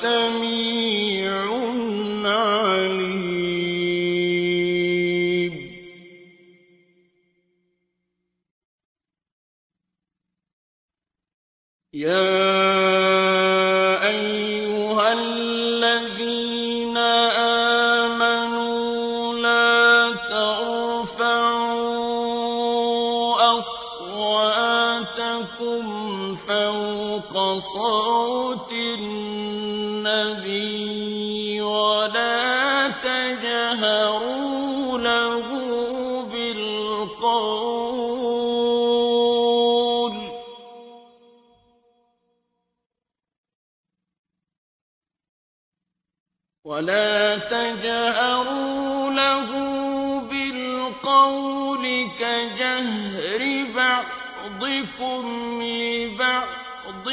سميع عليم. يا أيها الذين آمنوا لا ترفعوا اصواتكم فوق صوت النبي ولا تجهروا له بالقول ولا تجهروا له بالقول كجهر بعضكم لبعض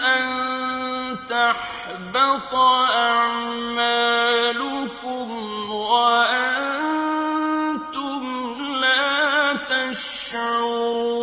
أن تحبط أعمالكم وأنتم لا تشعرون.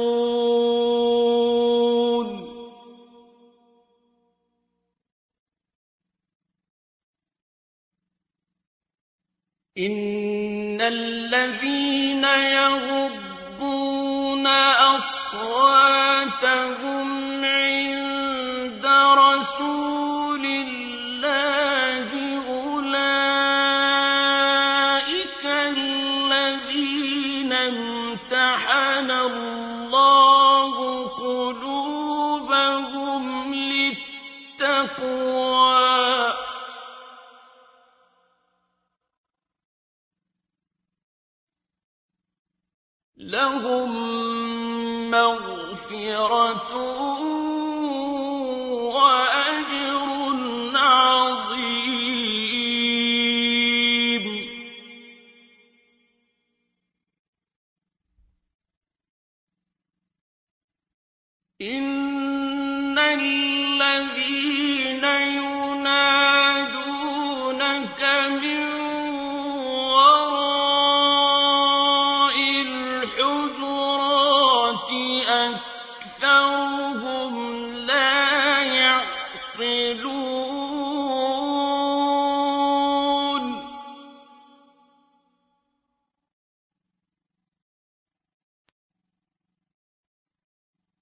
إن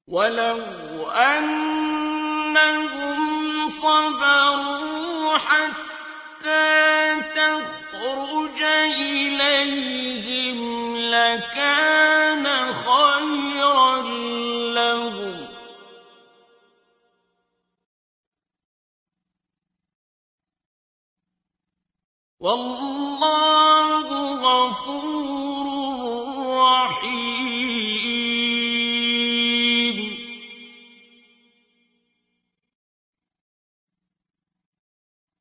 ولو أنهم صبروا حتى تخرج إليهم لكان خيرا لهم والله غفور رحيم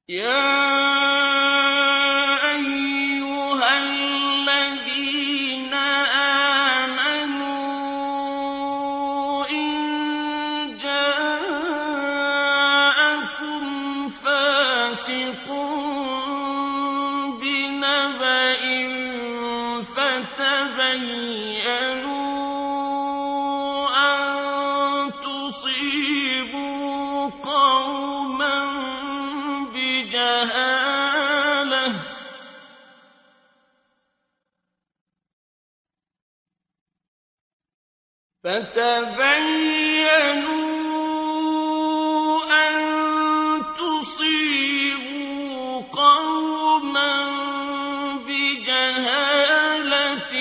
يا فتبينوا أن تصيبوا قوما بجهالة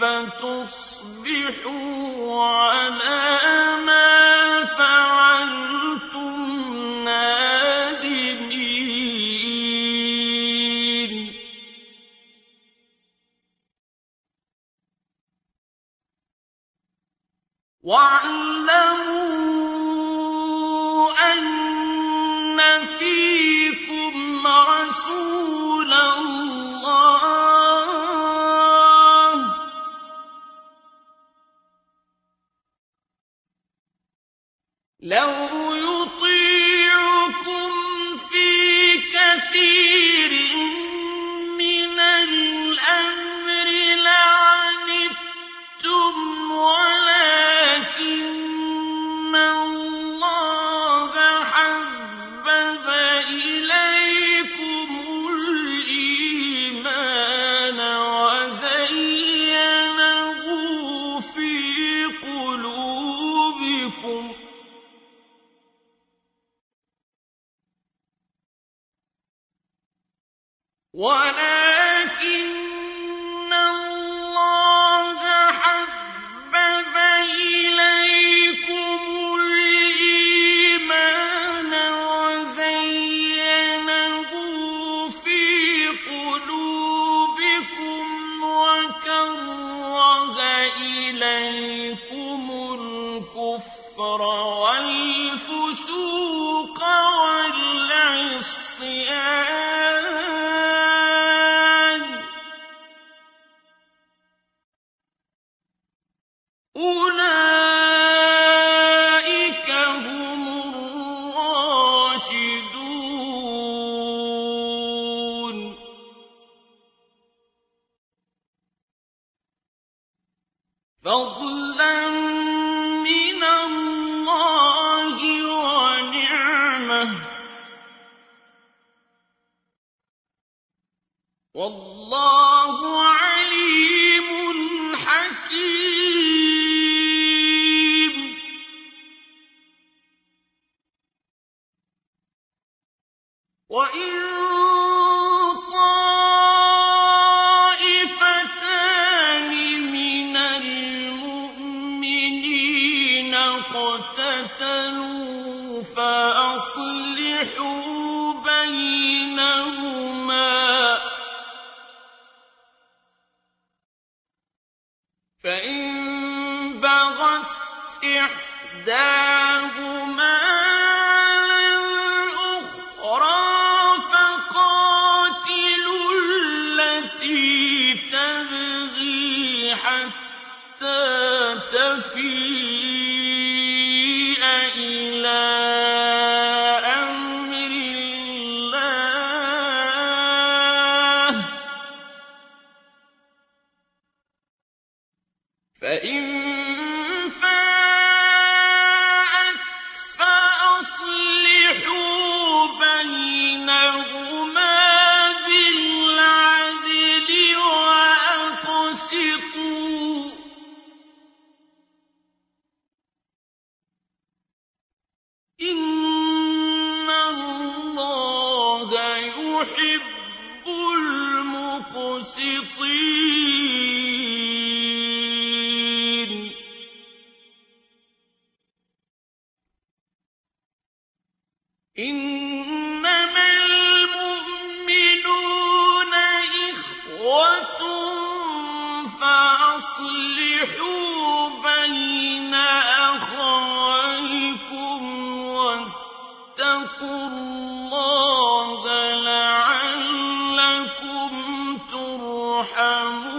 فتصبحوا على ما وَاعْلَمُوا فَضْلًا اقْتَتَلُوا فَأَصْلِحُوا إِلَىٰ يُحِبُّ الْمُقْسِطِينَ تُرْحَمُونَ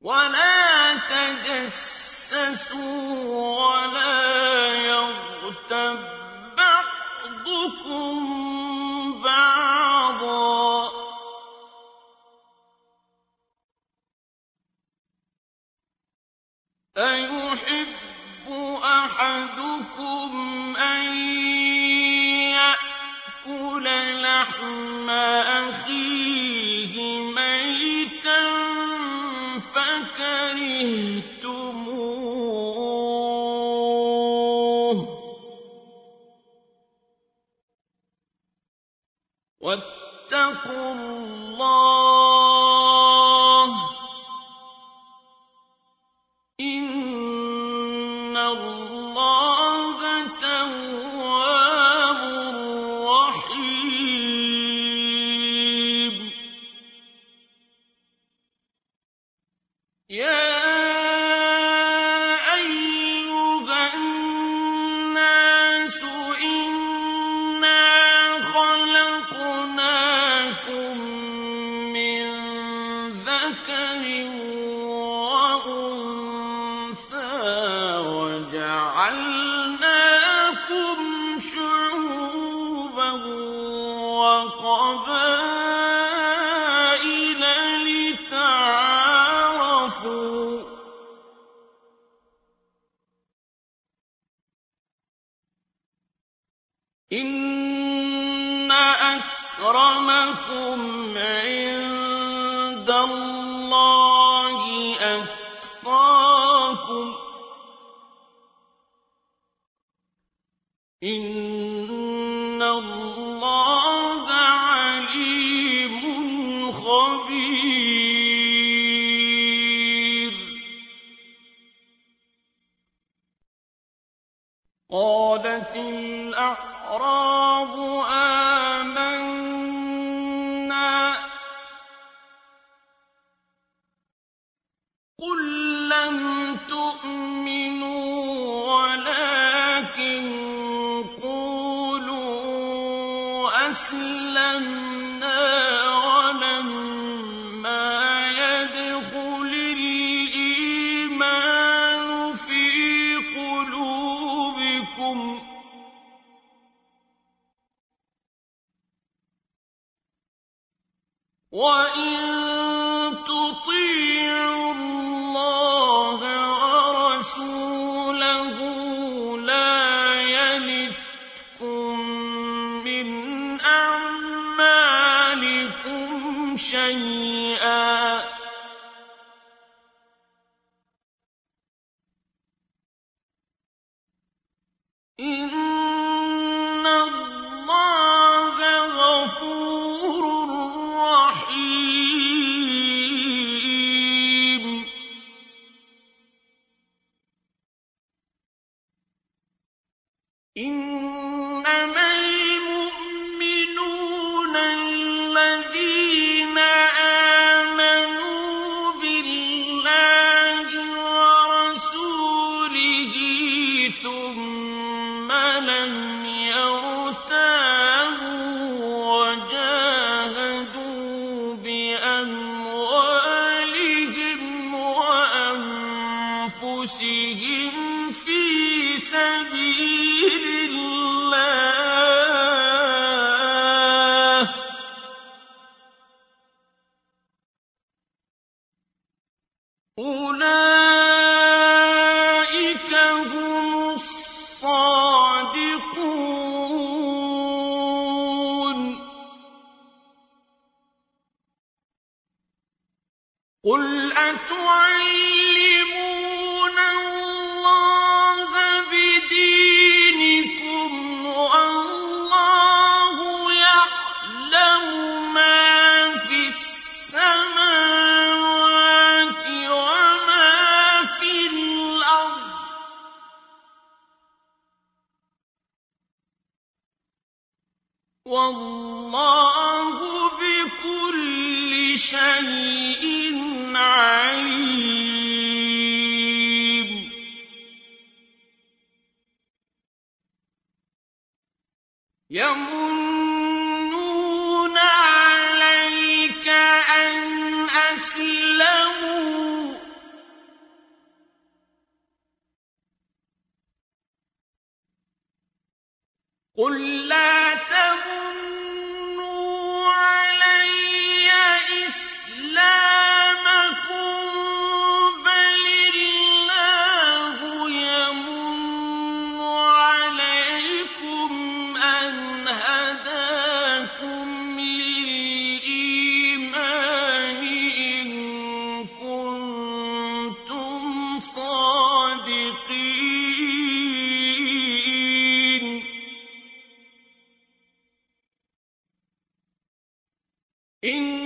وَلَا تَجَسَّسُوا وَلَا يَغْتَبْ كرهتم أكرمكم عند الله أتقاكم إن الله عليم خبير. قالت الأعراب آمنت قُل لَّمْ تُؤْمِنُوا وَلَٰكِن قُولُوا أَسْلَمْنَا شيئا أولئك هم الصادقون. والله بكل شيء عليم. يمنون عليك أن أسلموا. قل لا إِنَّ